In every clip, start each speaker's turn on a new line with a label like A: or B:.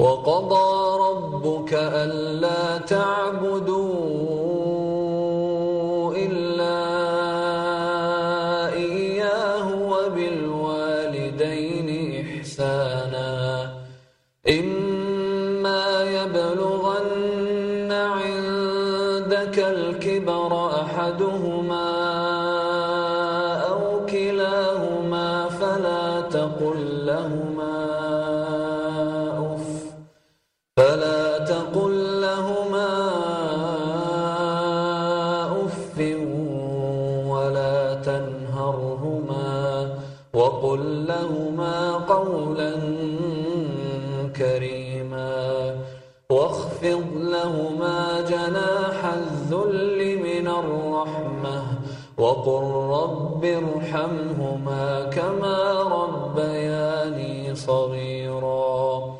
A: وقضى ربك ألا تعبدون وقل رب ارحمهما كما ربياني صغيرا.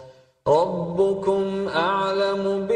A: ربكم أعلم بي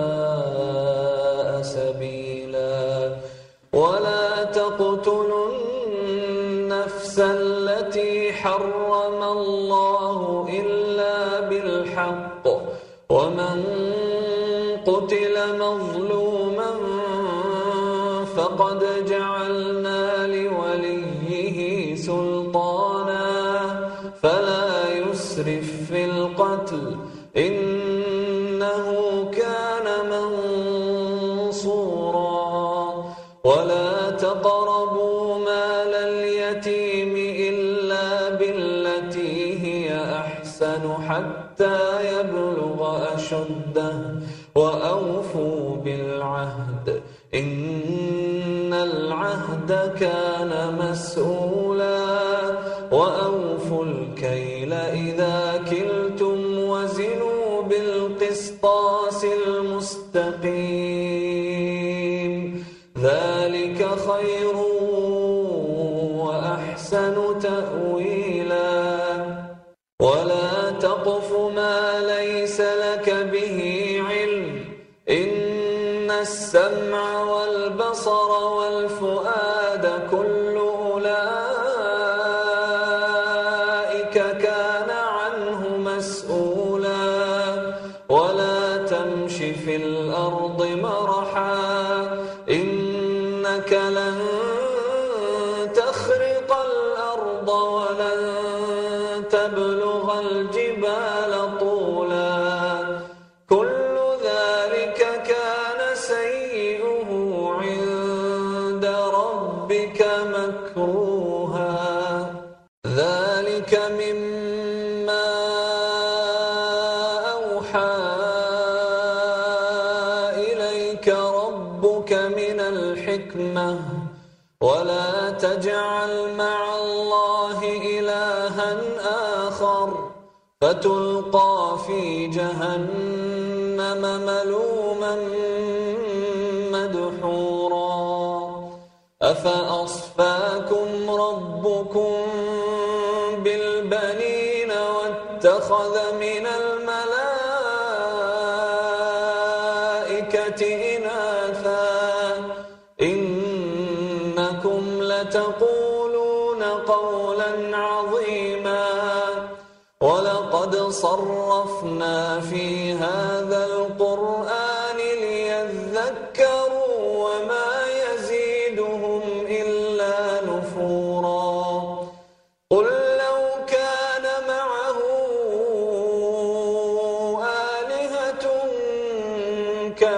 A: يبلغ أشده وأوفوا بالعهد. إن العهد كان مسؤولا. مما أوحى إليك ربك من الحكمة ولا تجعل مع الله إلها آخر فتلقى في جهنم ملوما مدحورا أفأصفاكم ربكم أخذ من الأرض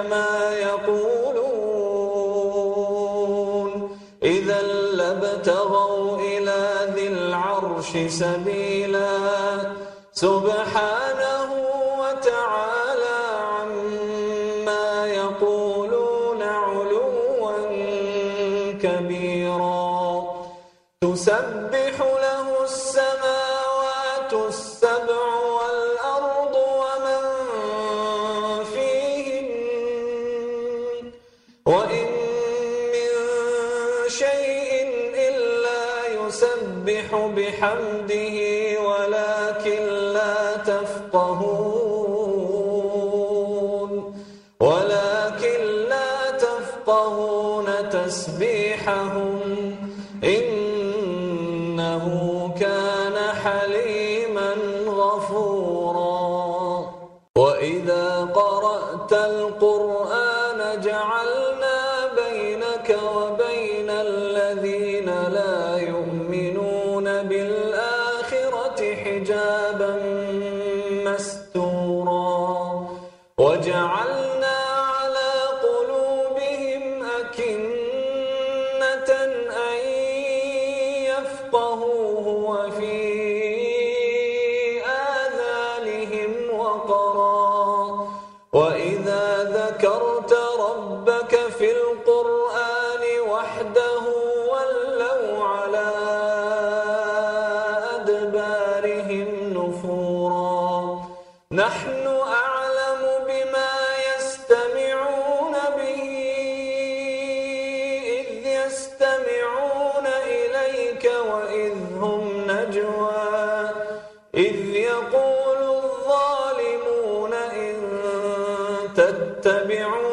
A: ما يقولون. إذا لابتغوا إلى ذي العرش سبيلا وإذا قرأت القرآن تتبعون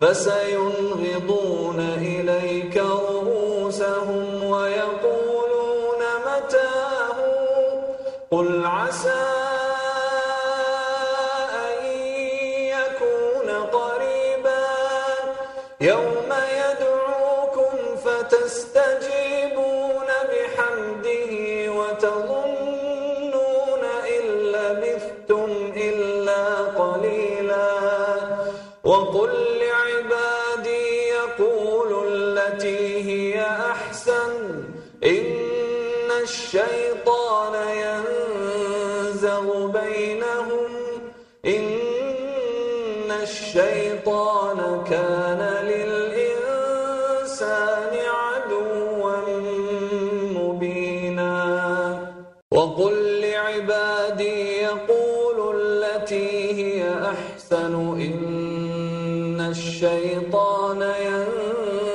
A: فسينغضون إليك رؤوسهم ويقولون متاه قل عسى رمضان ينفع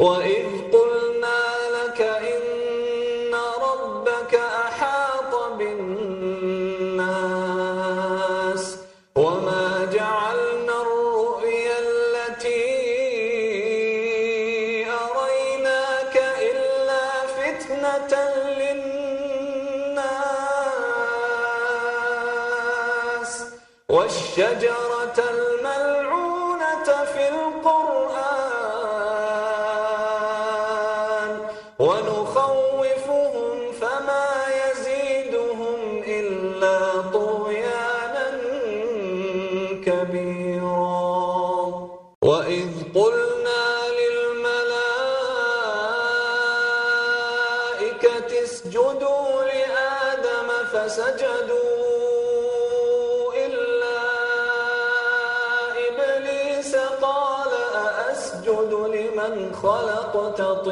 A: وإذ قلنا خلقت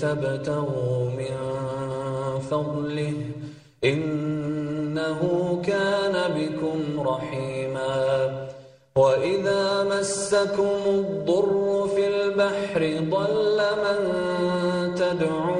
A: البحر لتبتغوا من فضله. إنه كان بكم رحيما. وإذا مسكم الضر في البحر ضل من تدعون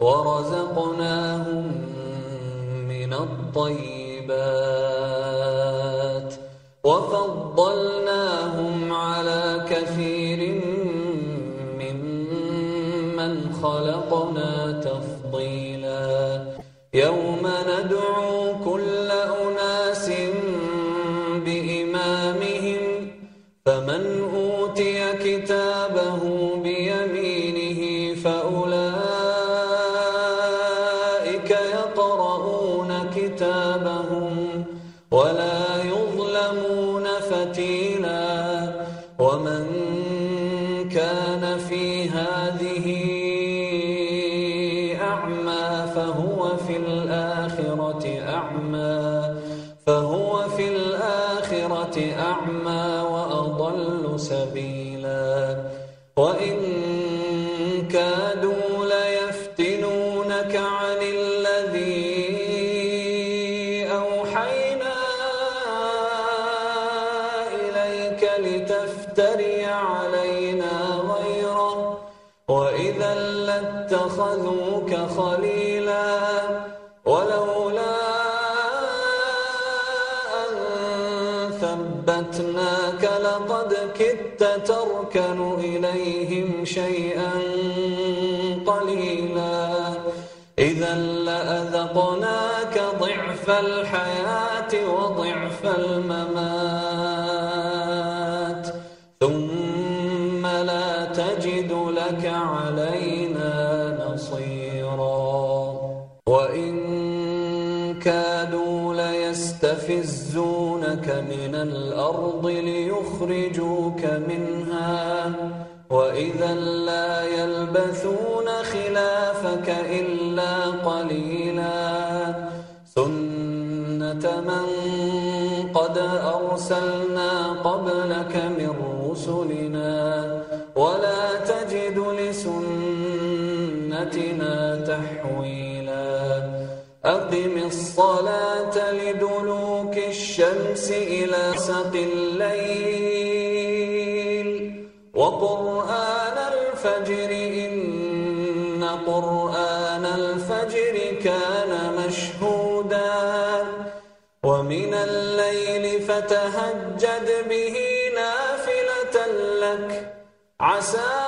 A: ورزقناهم من الطيبات وفضلناهم على كثير ممن خلقنا تفضيلا. يوم ولا يظلمون فتيلا ومن الحياة وضعف الممات. ثم لا تجد لك علينا نصيرا. وإن كادوا ليستفزونك من الأرض ليخرجوك منها. وإذا لا يلبثون أقم الصلاة لدلوك الشمس إلى سق الليل وقرآن الفجر إن قرآن الفجر كان مشهودا ومن الليل فتهجد به نافلة لك. عسى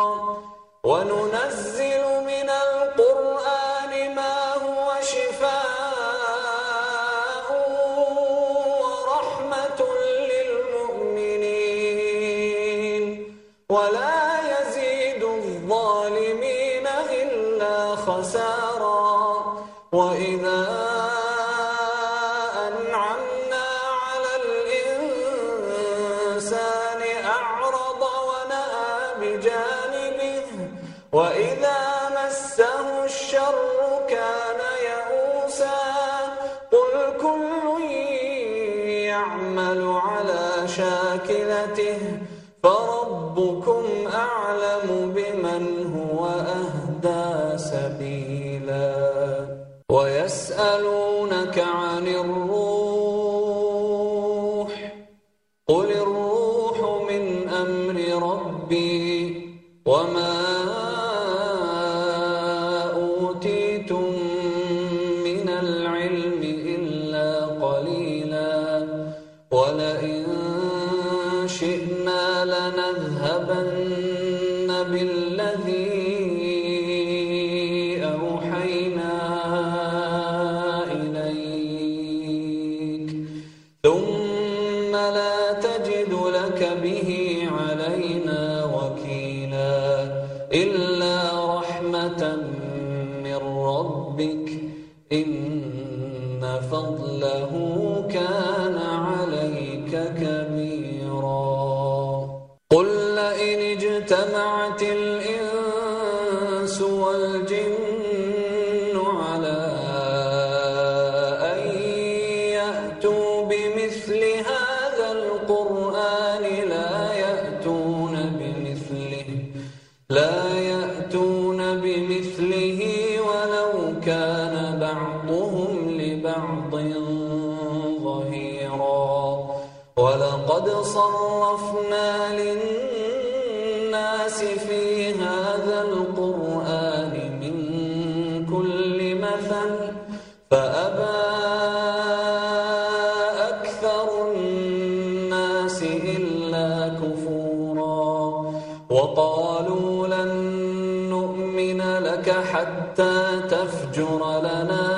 A: وإذا حتى تفجر لنا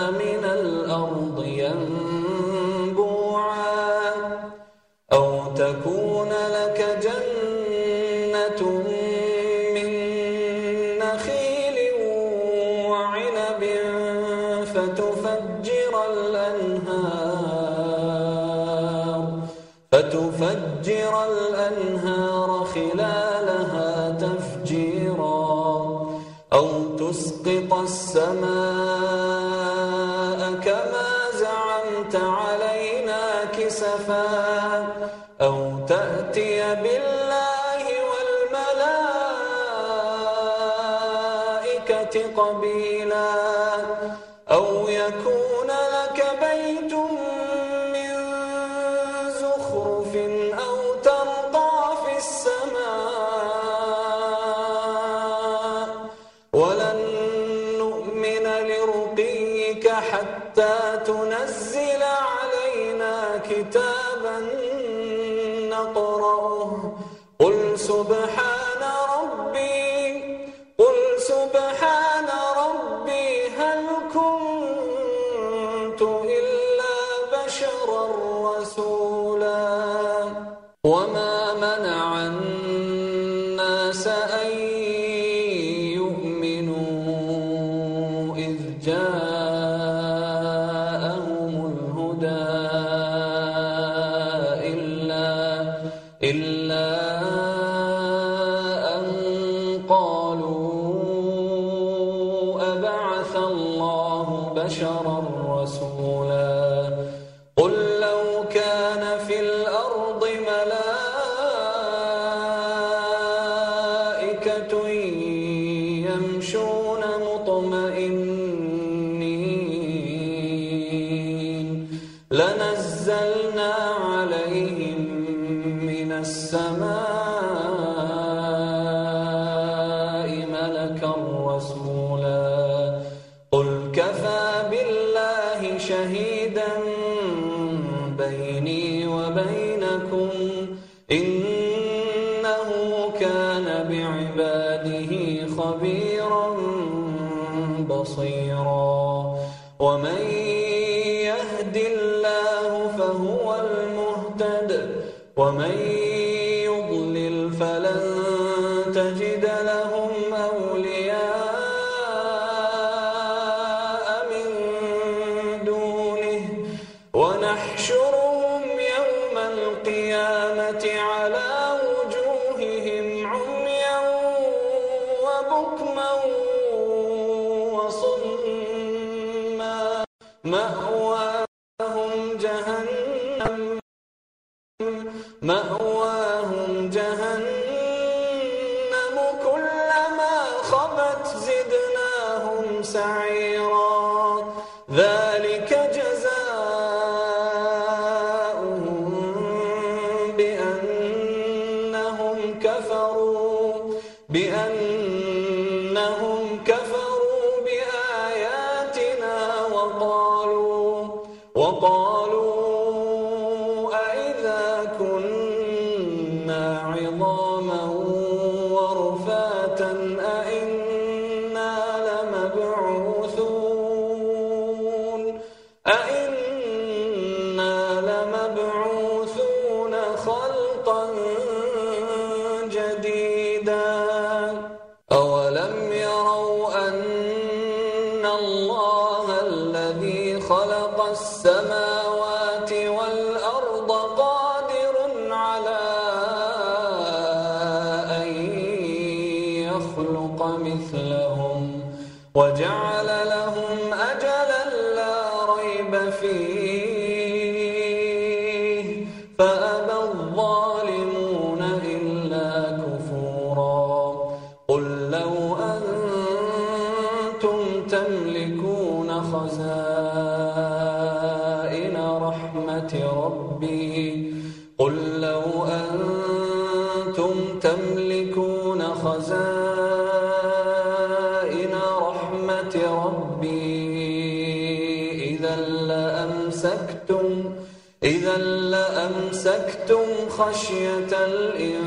A: القيامة على وجوههم عميا وبكما وصما. مأوى Vidal. خشية الإنسان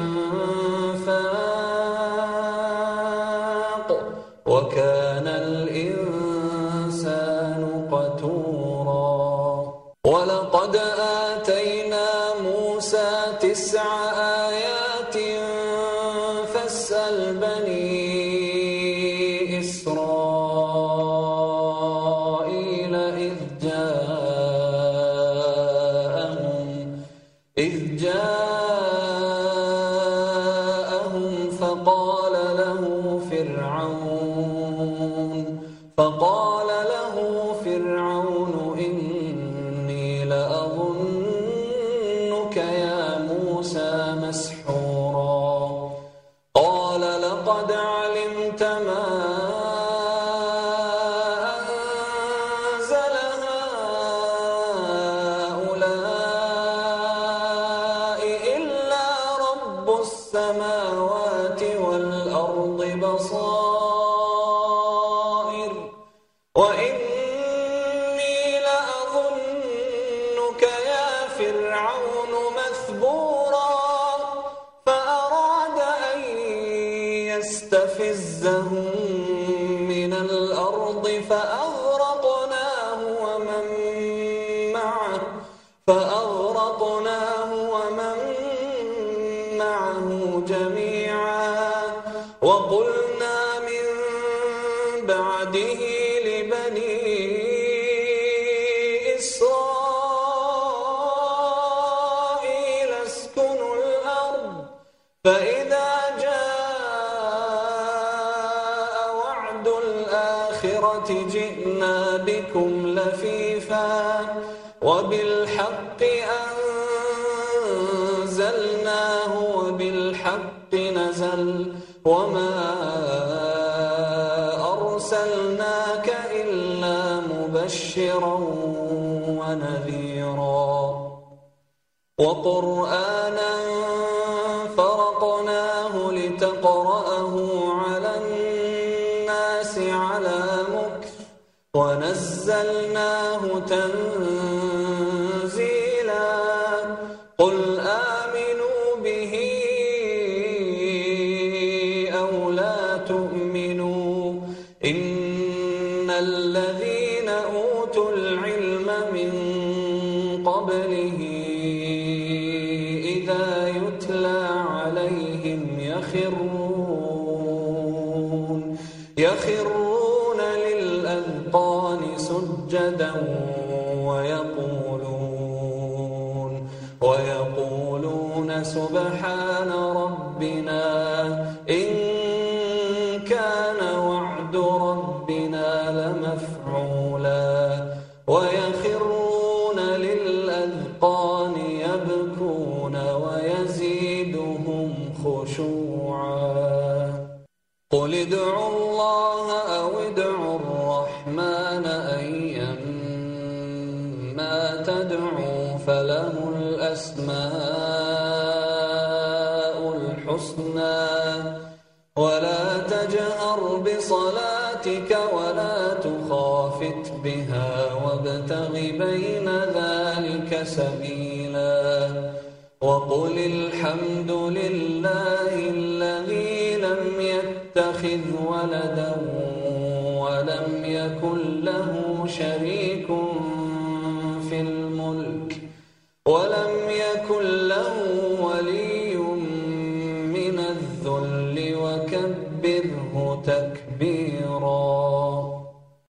A: بصائر وإن أرسلناك إلا مبشرا ونذيرا. وقرآنا فرقناه لتقرأه على الناس على مكث ونزلناه تنزيلا مفروض وقل الحمد لله الذي لم يتخذ ولدا